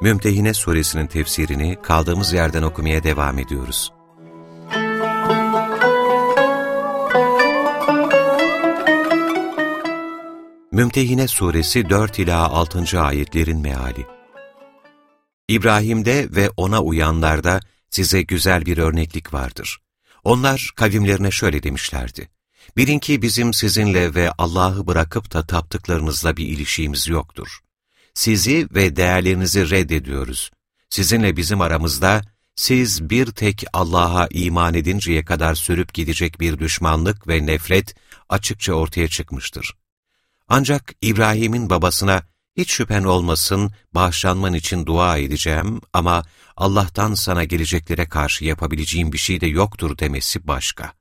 Mümtehine Suresinin tefsirini kaldığımız yerden okumaya devam ediyoruz. Mümtehine Suresi 4 ila 6. ayetlerin meali. İbrahim'de ve ona uyanlarda size güzel bir örneklik vardır. Onlar kavimlerine şöyle demişlerdi. Bilin ki bizim sizinle ve Allah'ı bırakıp da taptıklarınızla bir ilişiğimiz yoktur. Sizi ve değerlerinizi reddediyoruz. Sizinle bizim aramızda siz bir tek Allah'a iman edinceye kadar sürüp gidecek bir düşmanlık ve nefret açıkça ortaya çıkmıştır. Ancak İbrahim'in babasına hiç şüphen olmasın bağışlanman için dua edeceğim ama Allah'tan sana geleceklere karşı yapabileceğim bir şey de yoktur demesi başka.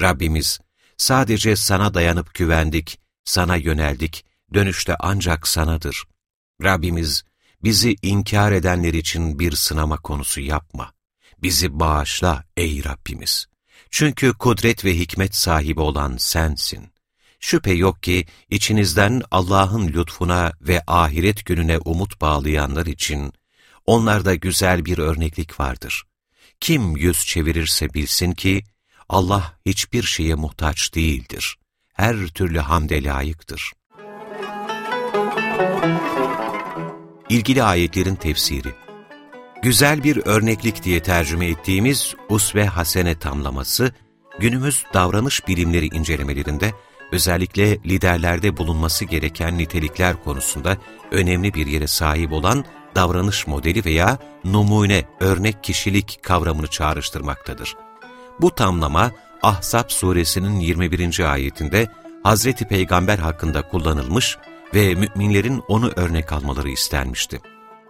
Rabbimiz, Sadece sana dayanıp güvendik, sana yöneldik, dönüşte ancak sanadır. Rabbimiz, bizi inkar edenler için bir sınama konusu yapma. Bizi bağışla ey Rabbimiz. Çünkü kudret ve hikmet sahibi olan sensin. Şüphe yok ki içinizden Allah'ın lütfuna ve ahiret gününe umut bağlayanlar için onlarda güzel bir örneklik vardır. Kim yüz çevirirse bilsin ki Allah hiçbir şeye muhtaç değildir. Her türlü hamde layıktır. İlgili ayetlerin tefsiri Güzel bir örneklik diye tercüme ettiğimiz usve hasene tamlaması, günümüz davranış bilimleri incelemelerinde özellikle liderlerde bulunması gereken nitelikler konusunda önemli bir yere sahip olan davranış modeli veya numune, örnek kişilik kavramını çağrıştırmaktadır. Bu tamlama Ahzab suresinin 21. ayetinde Hazreti Peygamber hakkında kullanılmış ve müminlerin onu örnek almaları istenmişti.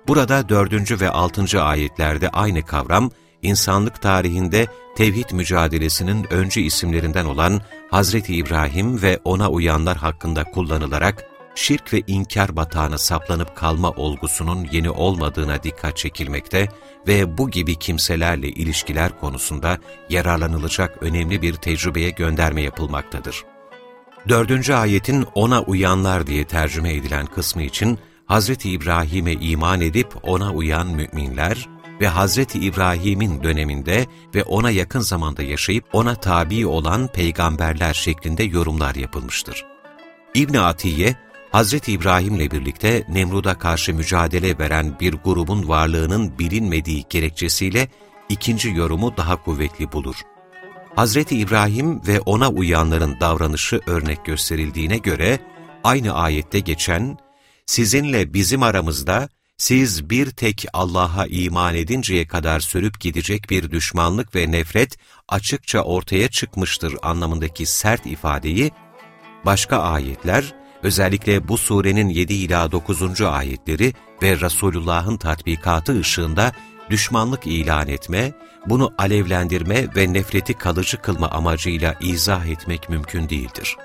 Burada 4. ve 6. ayetlerde aynı kavram, insanlık tarihinde tevhid mücadelesinin öncü isimlerinden olan Hazreti İbrahim ve ona uyanlar hakkında kullanılarak, şirk ve inkar batağına saplanıp kalma olgusunun yeni olmadığına dikkat çekilmekte ve bu gibi kimselerle ilişkiler konusunda yararlanılacak önemli bir tecrübeye gönderme yapılmaktadır. Dördüncü ayetin ona uyanlar diye tercüme edilen kısmı için Hz. İbrahim'e iman edip ona uyan müminler ve Hz. İbrahim'in döneminde ve ona yakın zamanda yaşayıp ona tabi olan peygamberler şeklinde yorumlar yapılmıştır. İbn Atiye, Hz. İbrahim'le birlikte Nemrud'a karşı mücadele veren bir grubun varlığının bilinmediği gerekçesiyle ikinci yorumu daha kuvvetli bulur. Hz. İbrahim ve ona uyanların davranışı örnek gösterildiğine göre, aynı ayette geçen, sizinle bizim aramızda, siz bir tek Allah'a iman edinceye kadar sürüp gidecek bir düşmanlık ve nefret açıkça ortaya çıkmıştır anlamındaki sert ifadeyi, başka ayetler, özellikle bu surenin 7 ila 9. ayetleri ve Resulullah'ın tatbikatı ışığında düşmanlık ilan etme, bunu alevlendirme ve nefreti kalıcı kılma amacıyla izah etmek mümkün değildir.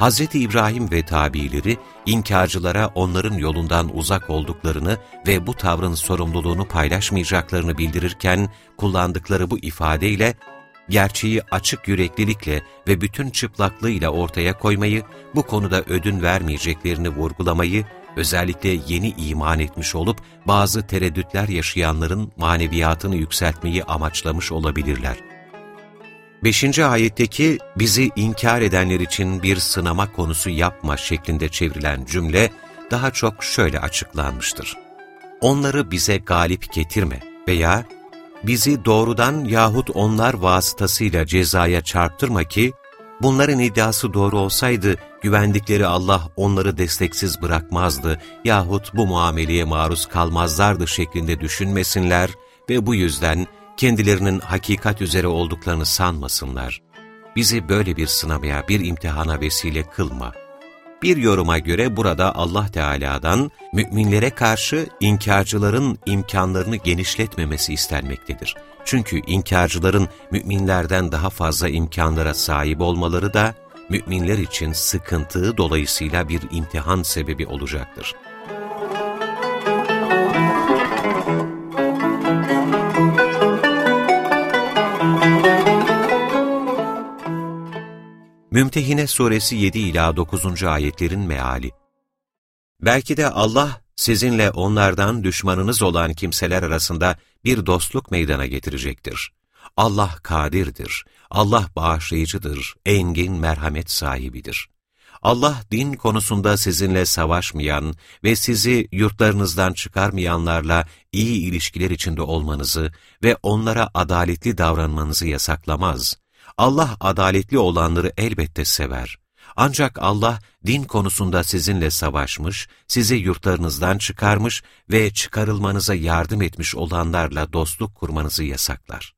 Hz. İbrahim ve tabileri, inkarcılara onların yolundan uzak olduklarını ve bu tavrın sorumluluğunu paylaşmayacaklarını bildirirken kullandıkları bu ifadeyle gerçeği açık yüreklilikle ve bütün çıplaklığıyla ortaya koymayı, bu konuda ödün vermeyeceklerini vurgulamayı, özellikle yeni iman etmiş olup bazı tereddütler yaşayanların maneviyatını yükseltmeyi amaçlamış olabilirler. 5. ayetteki bizi inkar edenler için bir sınama konusu yapma şeklinde çevrilen cümle daha çok şöyle açıklanmıştır. Onları bize galip getirme veya bizi doğrudan yahut onlar vasıtasıyla cezaya çarptırma ki, bunların iddiası doğru olsaydı güvendikleri Allah onları desteksiz bırakmazdı yahut bu muameleye maruz kalmazlardı şeklinde düşünmesinler ve bu yüzden kendilerinin hakikat üzere olduklarını sanmasınlar. Bizi böyle bir sınamaya, bir imtihana vesile kılma. Bir yoruma göre burada Allah Teala'dan müminlere karşı inkarcıların imkanlarını genişletmemesi istenmektedir. Çünkü inkarcıların müminlerden daha fazla imkanlara sahip olmaları da müminler için sıkıntı dolayısıyla bir imtihan sebebi olacaktır. Mümtehine Suresi 7 ila 9. ayetlerin meali. Belki de Allah sizinle onlardan düşmanınız olan kimseler arasında bir dostluk meydana getirecektir. Allah kadirdir, Allah bağışlayıcıdır, engin merhamet sahibidir. Allah din konusunda sizinle savaşmayan ve sizi yurtlarınızdan çıkarmayanlarla iyi ilişkiler içinde olmanızı ve onlara adaletli davranmanızı yasaklamaz. Allah adaletli olanları elbette sever. Ancak Allah din konusunda sizinle savaşmış, sizi yurtlarınızdan çıkarmış ve çıkarılmanıza yardım etmiş olanlarla dostluk kurmanızı yasaklar.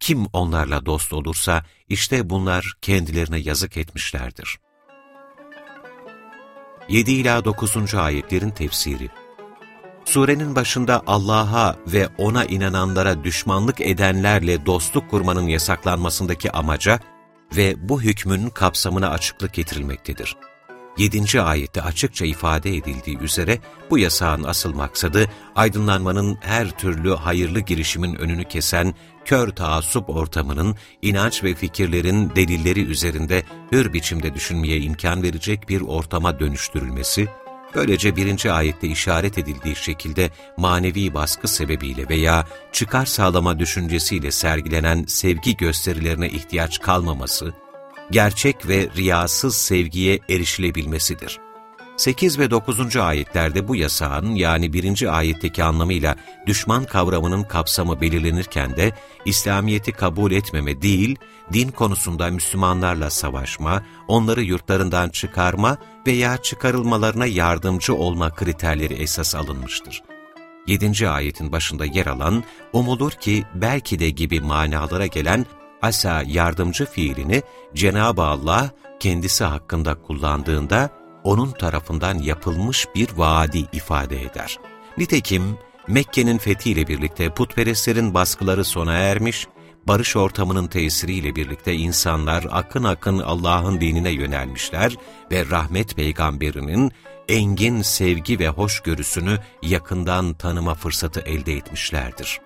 Kim onlarla dost olursa işte bunlar kendilerine yazık etmişlerdir. 7 ila 9. ayetlerin tefsiri Surenin başında Allah'a ve O'na inananlara düşmanlık edenlerle dostluk kurmanın yasaklanmasındaki amaca ve bu hükmün kapsamına açıklık getirilmektedir. 7. ayette açıkça ifade edildiği üzere bu yasağın asıl maksadı aydınlanmanın her türlü hayırlı girişimin önünü kesen kör taassup ortamının inanç ve fikirlerin delilleri üzerinde hür biçimde düşünmeye imkan verecek bir ortama dönüştürülmesi, böylece birinci ayette işaret edildiği şekilde manevi baskı sebebiyle veya çıkar sağlama düşüncesiyle sergilenen sevgi gösterilerine ihtiyaç kalmaması, gerçek ve riyasız sevgiye erişilebilmesidir. 8 ve 9. ayetlerde bu yasağın yani 1. ayetteki anlamıyla düşman kavramının kapsamı belirlenirken de İslamiyet'i kabul etmeme değil, din konusunda Müslümanlarla savaşma, onları yurtlarından çıkarma veya çıkarılmalarına yardımcı olma kriterleri esas alınmıştır. 7. ayetin başında yer alan, umulur ki belki de gibi manalara gelen asa yardımcı fiilini Cenab-ı Allah kendisi hakkında kullandığında onun tarafından yapılmış bir vaadi ifade eder. Nitekim Mekke'nin fethiyle birlikte putperestlerin baskıları sona ermiş, barış ortamının tesiriyle birlikte insanlar akın akın Allah'ın dinine yönelmişler ve rahmet peygamberinin engin sevgi ve hoşgörüsünü yakından tanıma fırsatı elde etmişlerdir.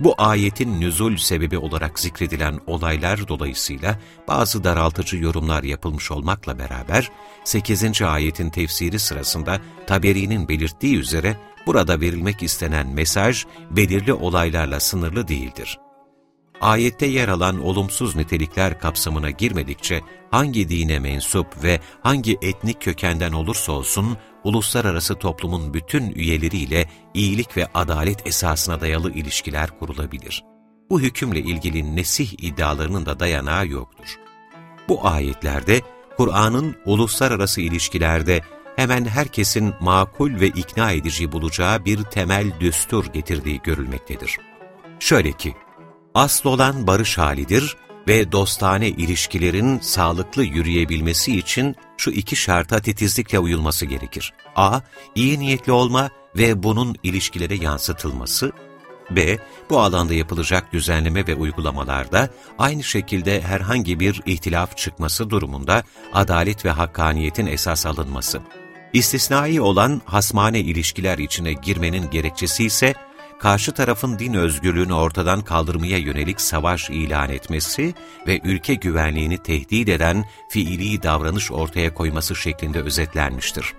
Bu ayetin nüzul sebebi olarak zikredilen olaylar dolayısıyla bazı daraltıcı yorumlar yapılmış olmakla beraber 8. ayetin tefsiri sırasında Taberi'nin belirttiği üzere burada verilmek istenen mesaj belirli olaylarla sınırlı değildir. Ayette yer alan olumsuz nitelikler kapsamına girmedikçe hangi dine mensup ve hangi etnik kökenden olursa olsun uluslararası toplumun bütün üyeleriyle iyilik ve adalet esasına dayalı ilişkiler kurulabilir. Bu hükümle ilgili nesih iddialarının da dayanağı yoktur. Bu ayetlerde Kur'an'ın uluslararası ilişkilerde hemen herkesin makul ve ikna edici bulacağı bir temel düstur getirdiği görülmektedir. Şöyle ki, asıl olan barış halidir ve dostane ilişkilerin sağlıklı yürüyebilmesi için şu iki şarta titizlikle uyulması gerekir. A. iyi niyetli olma ve bunun ilişkilere yansıtılması. B. Bu alanda yapılacak düzenleme ve uygulamalarda aynı şekilde herhangi bir ihtilaf çıkması durumunda adalet ve hakkaniyetin esas alınması. İstisnai olan hasmane ilişkiler içine girmenin gerekçesi ise karşı tarafın din özgürlüğünü ortadan kaldırmaya yönelik savaş ilan etmesi ve ülke güvenliğini tehdit eden fiili davranış ortaya koyması şeklinde özetlenmiştir.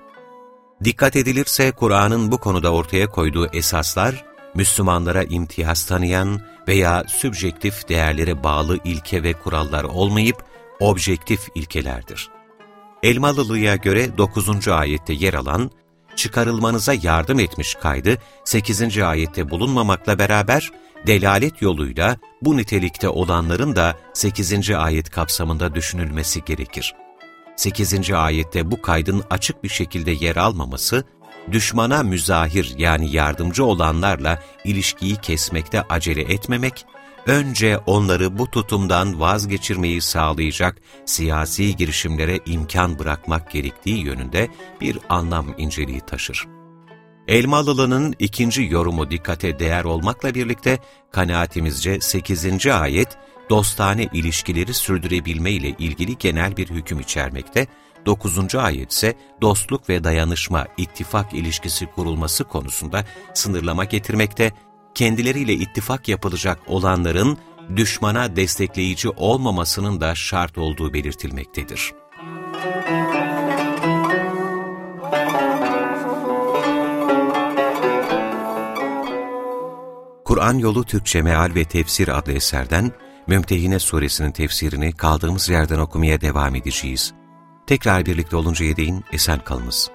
Dikkat edilirse Kur'an'ın bu konuda ortaya koyduğu esaslar, Müslümanlara imtiyaz tanıyan veya sübjektif değerlere bağlı ilke ve kurallar olmayıp, objektif ilkelerdir. Elmalılı'ya göre 9. ayette yer alan çıkarılmanıza yardım etmiş kaydı 8. ayette bulunmamakla beraber delalet yoluyla bu nitelikte olanların da 8. ayet kapsamında düşünülmesi gerekir. 8. ayette bu kaydın açık bir şekilde yer almaması, düşmana müzahir yani yardımcı olanlarla ilişkiyi kesmekte acele etmemek önce onları bu tutumdan vazgeçirmeyi sağlayacak siyasi girişimlere imkan bırakmak gerektiği yönünde bir anlam inceliği taşır. Elmalılı'nın ikinci yorumu dikkate değer olmakla birlikte kanaatimizce 8. ayet dostane ilişkileri sürdürebilme ile ilgili genel bir hüküm içermekte, 9. ayet ise dostluk ve dayanışma, ittifak ilişkisi kurulması konusunda sınırlama getirmekte, kendileriyle ittifak yapılacak olanların düşmana destekleyici olmamasının da şart olduğu belirtilmektedir. Kur'an Yolu Türkçe Meal ve Tefsir adlı eserden Mümtehine Suresinin tefsirini kaldığımız yerden okumaya devam edeceğiz. Tekrar birlikte oluncaya değin esen kalınız.